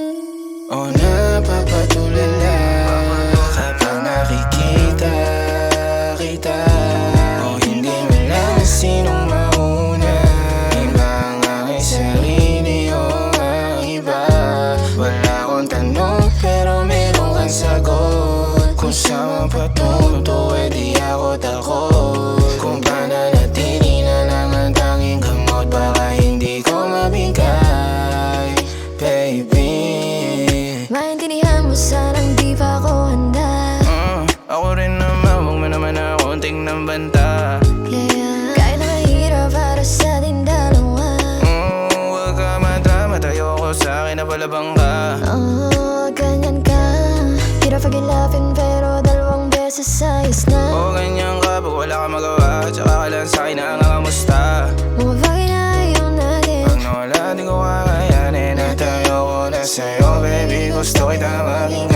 On earth. Sa akin na palabang ka. Oh, ganyan ka. Hirap pagilapin pero dalawang beses ayos na. O ganyan ka, pag wala ka magawa Tsaka ka lang sa akin na ang kamusta Mga bagay na ayaw natin Pag nawala, di ko kakayanin. At tayo ko na sa'yo, baby Gusto kita maging